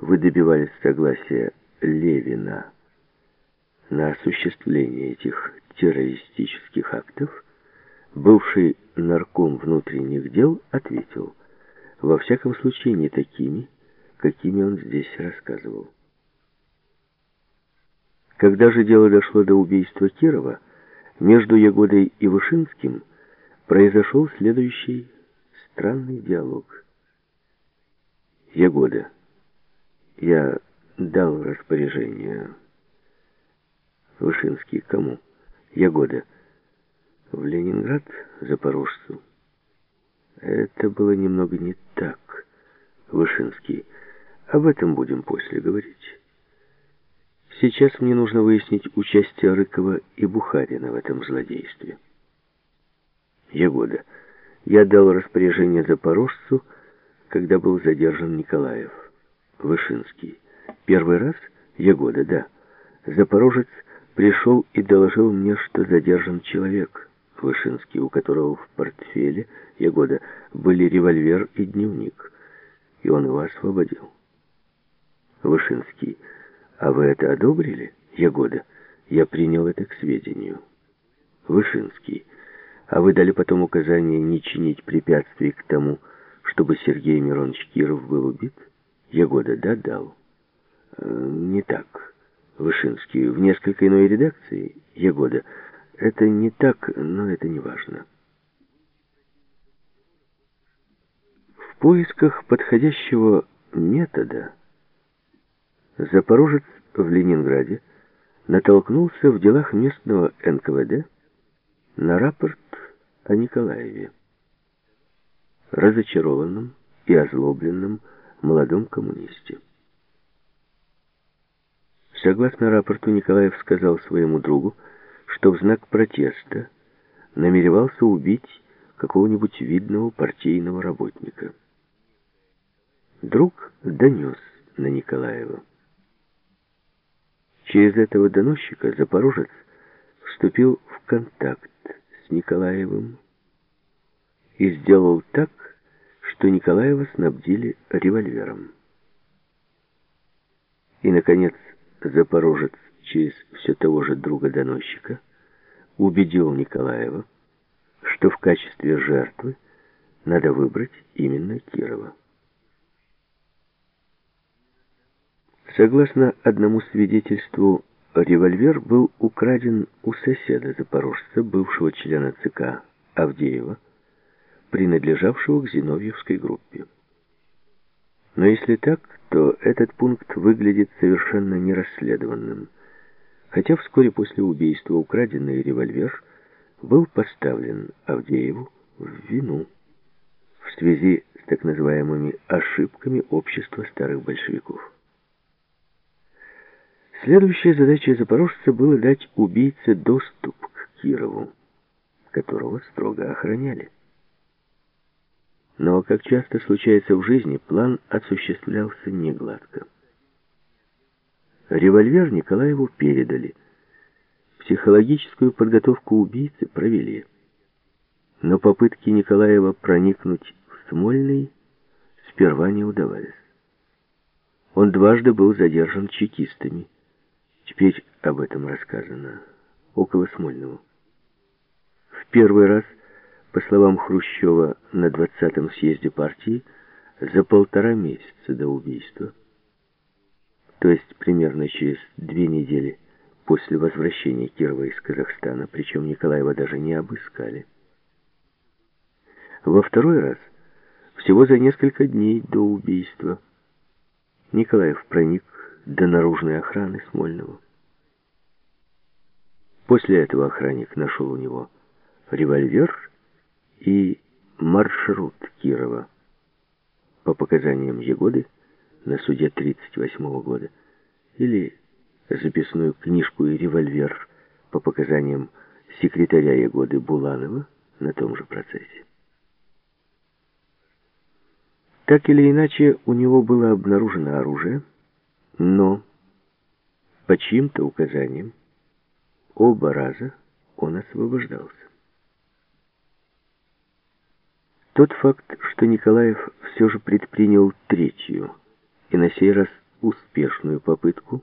вы добивались согласия Левина на осуществление этих террористических актов, бывший нарком внутренних дел ответил, во всяком случае не такими, какими он здесь рассказывал. Когда же дело дошло до убийства Кирова, между Ягодой и Вышинским произошел следующий странный диалог. Ягода, я дал распоряжение. Вышинский, кому? Ягода. В Ленинград, запорожцу. Это было немного не так, Вышинский. Об этом будем после говорить. Сейчас мне нужно выяснить участие Рыкова и Бухарина в этом злодействе. Ягода. Я дал распоряжение запорожцу, когда был задержан Николаев. Вышинский. Первый раз? Ягода, да. Запорожец пришел и доложил мне, что задержан человек. Вышинский, у которого в портфеле Ягода были револьвер и дневник. И он его освободил. Вышинский. А вы это одобрили, Ягода? Я принял это к сведению. Вышинский. А вы дали потом указание не чинить препятствий к тому, чтобы Сергей Миронович Киров был убит? Ягода, да, дал. Э, не так. Вышинский, в несколько иной редакции. Ягода, это не так, но это не важно. В поисках подходящего метода Запорожец в Ленинграде натолкнулся в делах местного НКВД на рапорт о Николаеве, разочарованном и озлобленном молодом коммунисте. Согласно рапорту, Николаев сказал своему другу, что в знак протеста намеревался убить какого-нибудь видного партийного работника. Друг донес на Николаева. Через этого доносчика Запорожец вступил в контакт с Николаевым и сделал так, что Николаева снабдили револьвером. И, наконец, Запорожец через все того же друга-доносчика убедил Николаева, что в качестве жертвы надо выбрать именно Кирова. Согласно одному свидетельству, револьвер был украден у соседа запорожца, бывшего члена ЦК Авдеева, принадлежавшего к Зиновьевской группе. Но если так, то этот пункт выглядит совершенно нерасследованным, хотя вскоре после убийства украденный револьвер был поставлен Авдееву в вину в связи с так называемыми ошибками общества старых большевиков. Следующая задача запорожца было дать убийце доступ к Кирову, которого строго охраняли. Но, как часто случается в жизни, план осуществлялся негладко. Револьвер Николаеву передали. Психологическую подготовку убийцы провели. Но попытки Николаева проникнуть в Смольный сперва не удавались. Он дважды был задержан чекистами. Теперь об этом рассказано. Около Смольного. В первый раз, по словам Хрущева, на 20-м съезде партии, за полтора месяца до убийства, то есть примерно через две недели после возвращения Кирова из Казахстана, причем Николаева даже не обыскали. Во второй раз, всего за несколько дней до убийства, Николаев проник до наружной охраны Смольного. После этого охранник нашел у него револьвер и маршрут Кирова. По показаниям Егоды на суде 1938 года. Или записную книжку и револьвер по показаниям секретаря Егоды Буланова на том же процессе. Так или иначе, у него было обнаружено оружие, но по чьим-то указаниям оба раза он освобождался. Тот факт, что Николаев все же предпринял третью и на сей раз успешную попытку